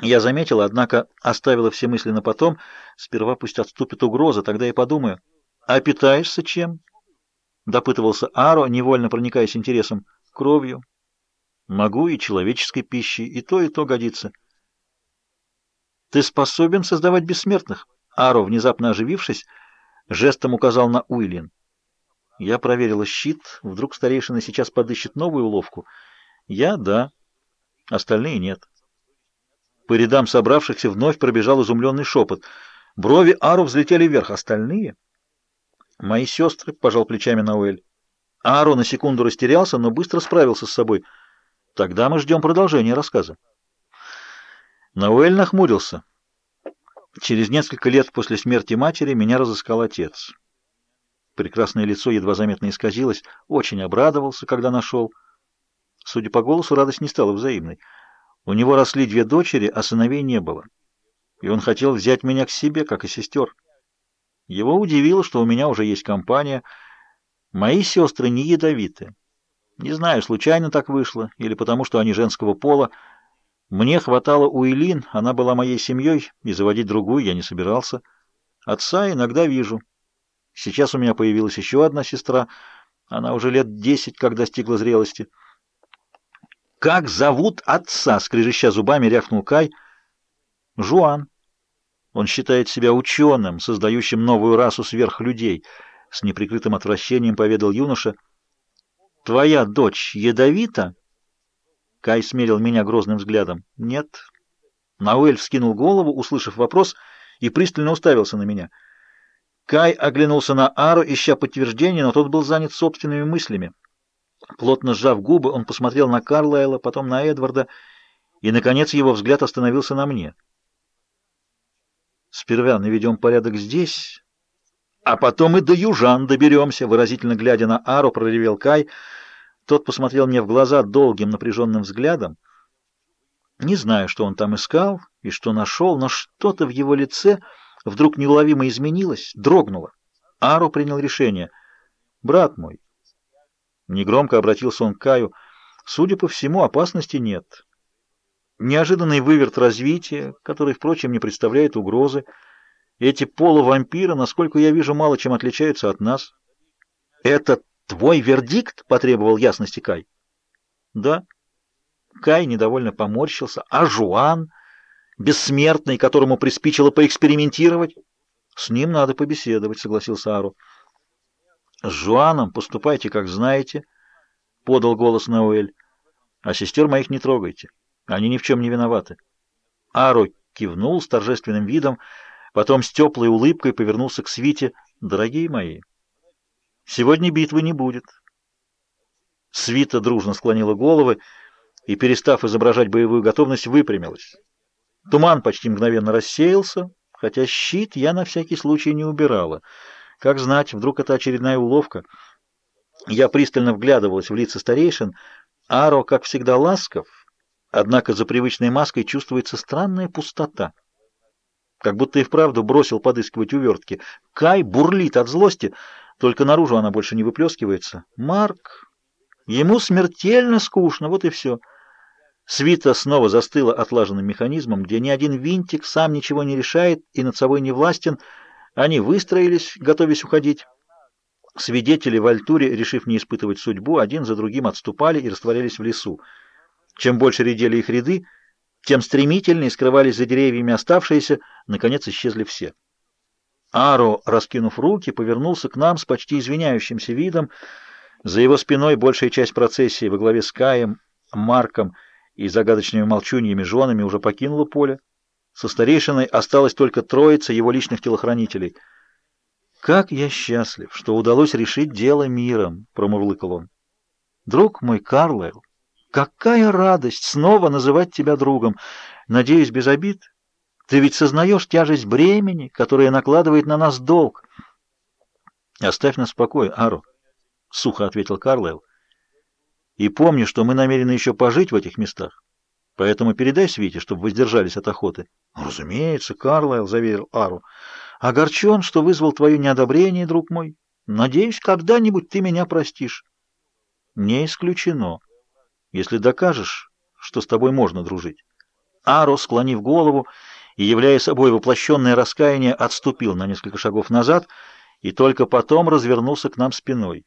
Я заметила, однако оставила все мысли на потом. Сперва пусть отступит угроза, тогда и подумаю. «А питаешься чем?» — допытывался Аро, невольно проникаясь интересом. «Кровью. Могу и человеческой пищей, и то, и то годится». «Ты способен создавать бессмертных?» Аро, внезапно оживившись, жестом указал на Уилин. Я проверила щит. Вдруг старейшина сейчас подыщет новую уловку. Я — да. Остальные — нет. По рядам собравшихся вновь пробежал изумленный шепот. Брови Ару взлетели вверх. Остальные? Мои сестры, — пожал плечами Науэль. Ару на секунду растерялся, но быстро справился с собой. Тогда мы ждем продолжения рассказа. Науэль нахмурился. Через несколько лет после смерти матери меня разыскал отец. Прекрасное лицо едва заметно исказилось. Очень обрадовался, когда нашел. Судя по голосу, радость не стала взаимной. У него росли две дочери, а сыновей не было. И он хотел взять меня к себе, как и сестер. Его удивило, что у меня уже есть компания. Мои сестры не ядовиты. Не знаю, случайно так вышло, или потому, что они женского пола. Мне хватало Уилин, она была моей семьей, и заводить другую я не собирался. Отца иногда вижу. Сейчас у меня появилась еще одна сестра. Она уже лет десять, как достигла зрелости. «Как зовут отца?» — скрежеща зубами, рявкнул Кай. «Жуан. Он считает себя ученым, создающим новую расу сверхлюдей», — с неприкрытым отвращением поведал юноша. «Твоя дочь ядовита?» Кай смерил меня грозным взглядом. «Нет». Науэль вскинул голову, услышав вопрос, и пристально уставился на меня. Кай оглянулся на Ару, ища подтверждение, но тот был занят собственными мыслями. Плотно сжав губы, он посмотрел на Карлайла, потом на Эдварда, и, наконец, его взгляд остановился на мне. «Сперва наведем порядок здесь, а потом и до южан доберемся», выразительно глядя на Ару, проревел Кай. Тот посмотрел мне в глаза долгим напряженным взглядом. Не знаю, что он там искал и что нашел, но что-то в его лице вдруг неуловимо изменилось, дрогнуло. Ару принял решение. «Брат мой, Негромко обратился он к Каю. Судя по всему, опасности нет. Неожиданный выверт развития, который, впрочем, не представляет угрозы. Эти полувампиры, насколько я вижу, мало чем отличаются от нас. «Это твой вердикт?» — потребовал ясности Кай. «Да». Кай недовольно поморщился. «А Жуан, бессмертный, которому приспичило поэкспериментировать?» «С ним надо побеседовать», — согласился Ару. «С Жуаном поступайте, как знаете», — подал голос Науэль. «А сестер моих не трогайте. Они ни в чем не виноваты». Аро кивнул с торжественным видом, потом с теплой улыбкой повернулся к Свите. «Дорогие мои, сегодня битвы не будет». Свита дружно склонила головы и, перестав изображать боевую готовность, выпрямилась. Туман почти мгновенно рассеялся, хотя щит я на всякий случай не убирала — как знать, вдруг это очередная уловка. Я пристально вглядывалась в лица старейшин. Аро, как всегда, ласков, однако за привычной маской чувствуется странная пустота. Как будто и вправду бросил подыскивать увертки. Кай бурлит от злости, только наружу она больше не выплескивается. Марк... Ему смертельно скучно, вот и все. Свита снова застыла отлаженным механизмом, где ни один винтик сам ничего не решает и над собой не властен, они выстроились, готовясь уходить. Свидетели в Альтуре, решив не испытывать судьбу, один за другим отступали и растворялись в лесу. Чем больше редели их ряды, тем стремительнее скрывались за деревьями оставшиеся, наконец исчезли все. Аро, раскинув руки, повернулся к нам с почти извиняющимся видом. За его спиной большая часть процессии во главе с Каем, Марком и загадочными молчуньями женами уже покинула поле. Со старейшиной осталось только троица его личных телохранителей. «Как я счастлив, что удалось решить дело миром!» — промурлыкал он. «Друг мой Карлайл, какая радость снова называть тебя другом! Надеюсь, без обид. Ты ведь сознаешь тяжесть бремени, которое накладывает на нас долг». «Оставь нас в покое, Аро», — сухо ответил Карлайл. «И помни, что мы намерены еще пожить в этих местах. Поэтому передай Свите, чтобы воздержались от охоты. — Разумеется, Карлайл, — заверил Ару. — Огорчен, что вызвал твое неодобрение, друг мой. Надеюсь, когда-нибудь ты меня простишь. — Не исключено, если докажешь, что с тобой можно дружить. Аро, склонив голову и являя собой воплощенное раскаяние, отступил на несколько шагов назад и только потом развернулся к нам спиной.